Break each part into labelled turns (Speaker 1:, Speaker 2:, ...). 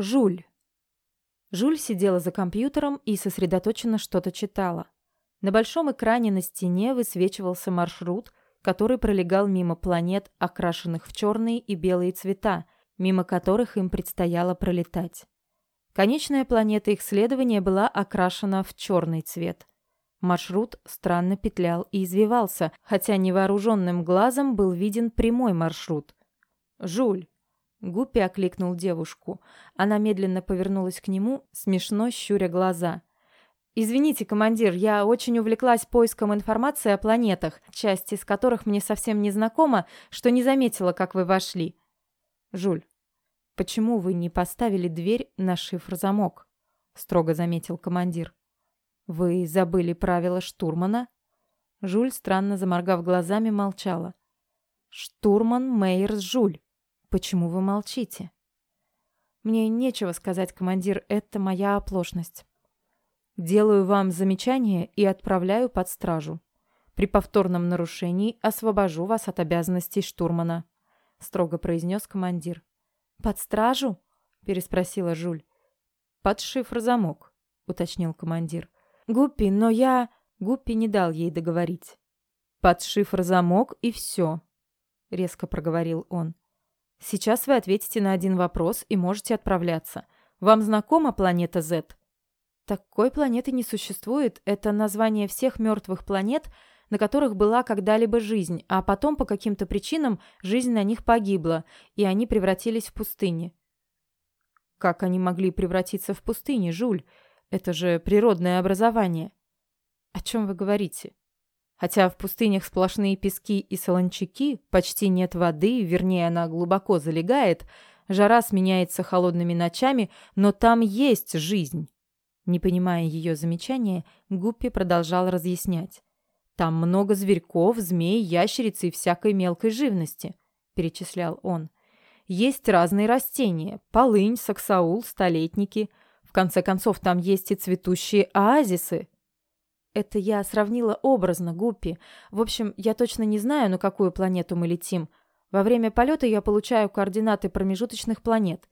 Speaker 1: Жуль. Жуль сидела за компьютером и сосредоточенно что-то читала. На большом экране на стене высвечивался маршрут, который пролегал мимо планет, окрашенных в черные и белые цвета, мимо которых им предстояло пролетать. Конечная планета их следования была окрашена в черный цвет. Маршрут странно петлял и извивался, хотя невооруженным глазом был виден прямой маршрут. «Жуль!» Гуппи окликнул девушку. Она медленно повернулась к нему, смешно щуря глаза. «Извините, командир, я очень увлеклась поиском информации о планетах, часть из которых мне совсем не знакома, что не заметила, как вы вошли». «Жуль, почему вы не поставили дверь на шифр-замок?» строго заметил командир. «Вы забыли правила штурмана?» Жуль, странно заморгав глазами, молчала. «Штурман Мейерс Жуль». Почему вы молчите? Мне нечего сказать, командир, это моя оплошность. Делаю вам замечание и отправляю под стражу. При повторном нарушении освобожу вас от обязанностей штурмана, строго произнес командир. Под стражу? переспросила Жуль. Под шифр-замок, уточнил командир. Гуппи, но я... Гуппи не дал ей договорить. Под шифр-замок и все, резко проговорил он. Сейчас вы ответите на один вопрос и можете отправляться. Вам знакома планета Z? Такой планеты не существует. Это название всех мертвых планет, на которых была когда-либо жизнь, а потом по каким-то причинам жизнь на них погибла, и они превратились в пустыни. Как они могли превратиться в пустыни, Жуль? Это же природное образование. О чем вы говорите? Хотя в пустынях сплошные пески и солончаки, почти нет воды, вернее, она глубоко залегает, жара сменяется холодными ночами, но там есть жизнь. Не понимая ее замечания, Гуппи продолжал разъяснять. «Там много зверьков, змей, ящериц и всякой мелкой живности», – перечислял он. «Есть разные растения – полынь, саксаул, столетники. В конце концов, там есть и цветущие оазисы, это я сравнила образно, Гуппи. В общем, я точно не знаю, на какую планету мы летим. Во время полета я получаю координаты промежуточных планет.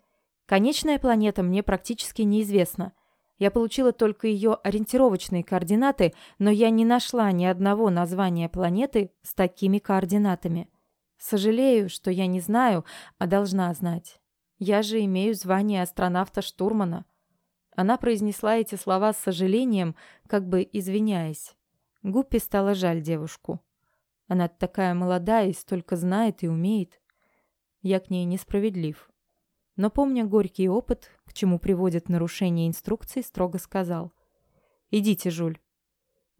Speaker 1: Конечная планета мне практически неизвестна. Я получила только ее ориентировочные координаты, но я не нашла ни одного названия планеты с такими координатами. Сожалею, что я не знаю, а должна знать. Я же имею звание астронавта-штурмана. Она произнесла эти слова с сожалением, как бы извиняясь. Гуппи стало жаль девушку. Она такая молодая и столько знает и умеет. Я к ней несправедлив. Но, помня горький опыт, к чему приводит нарушение инструкций, строго сказал. «Идите, Жуль».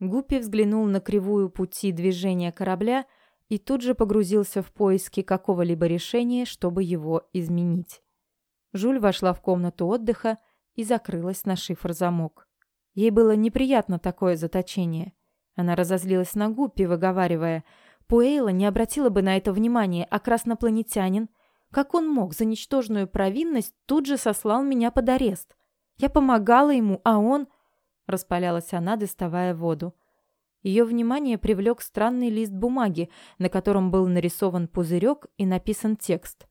Speaker 1: Гуппи взглянул на кривую пути движения корабля и тут же погрузился в поиски какого-либо решения, чтобы его изменить. Жуль вошла в комнату отдыха и закрылась на шифр-замок. Ей было неприятно такое заточение. Она разозлилась на Гуппи, выговаривая, «Пуэйла не обратила бы на это внимания, а краснопланетянин, как он мог за ничтожную провинность тут же сослал меня под арест? Я помогала ему, а он...» Распалялась она, доставая воду. Ее внимание привлек странный лист бумаги, на котором был нарисован пузырек и написан текст.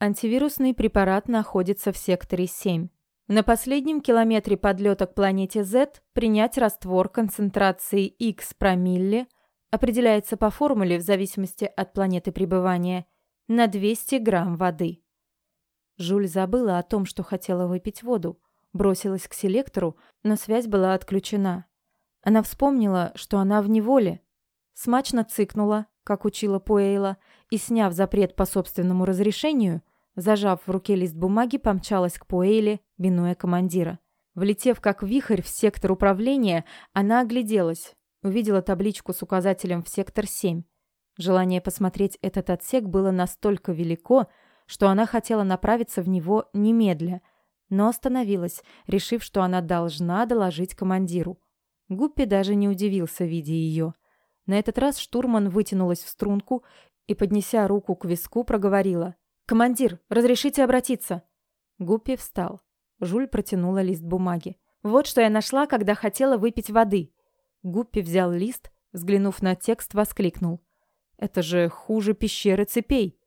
Speaker 1: Антивирусный препарат находится в секторе 7. На последнем километре подлета к планете Z принять раствор концентрацией X промилле определяется по формуле в зависимости от планеты пребывания на 200 грамм воды. Жуль забыла о том, что хотела выпить воду, бросилась к селектору, но связь была отключена. Она вспомнила, что она в неволе. Смачно цыкнула, как учила Пуэйла, и, сняв запрет по собственному разрешению, Зажав в руке лист бумаги, помчалась к Пуэйле, минуя командира. Влетев как вихрь в сектор управления, она огляделась. Увидела табличку с указателем в сектор 7. Желание посмотреть этот отсек было настолько велико, что она хотела направиться в него немедля, но остановилась, решив, что она должна доложить командиру. Гуппи даже не удивился, видя ее. На этот раз штурман вытянулась в струнку и, поднеся руку к виску, проговорила – «Командир, разрешите обратиться?» Гуппи встал. Жуль протянула лист бумаги. «Вот что я нашла, когда хотела выпить воды». Гуппи взял лист, взглянув на текст, воскликнул. «Это же хуже пещеры цепей.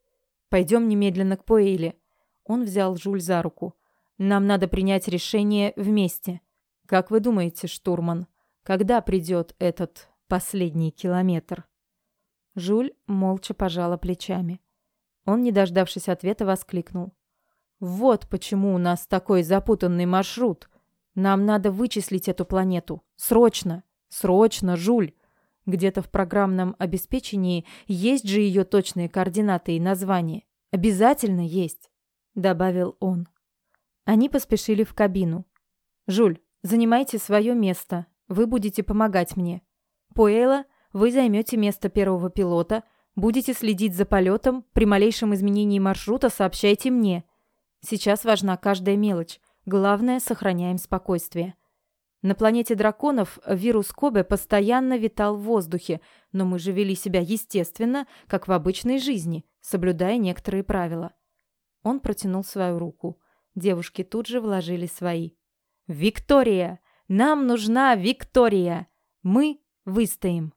Speaker 1: Пойдем немедленно к Пуэйле». Он взял Жуль за руку. Нам надо принять решение вместе. Как вы думаете, штурман, когда придет этот последний километр?» Жуль молча пожала плечами. Он, не дождавшись ответа, воскликнул. «Вот почему у нас такой запутанный маршрут. Нам надо вычислить эту планету. Срочно! Срочно, Жуль! Где-то в программном обеспечении есть же ее точные координаты и название. Обязательно есть!» Добавил он. Они поспешили в кабину. «Жуль, занимайте свое место. Вы будете помогать мне. Пуэйла, вы займете место первого пилота, будете следить за полетом, при малейшем изменении маршрута сообщайте мне. Сейчас важна каждая мелочь. Главное, сохраняем спокойствие». На планете драконов вирус Кобе постоянно витал в воздухе, но мы же вели себя естественно, как в обычной жизни, соблюдая некоторые правила. Он протянул свою руку. Девушки тут же вложили свои. «Виктория! Нам нужна Виктория! Мы выстоим!»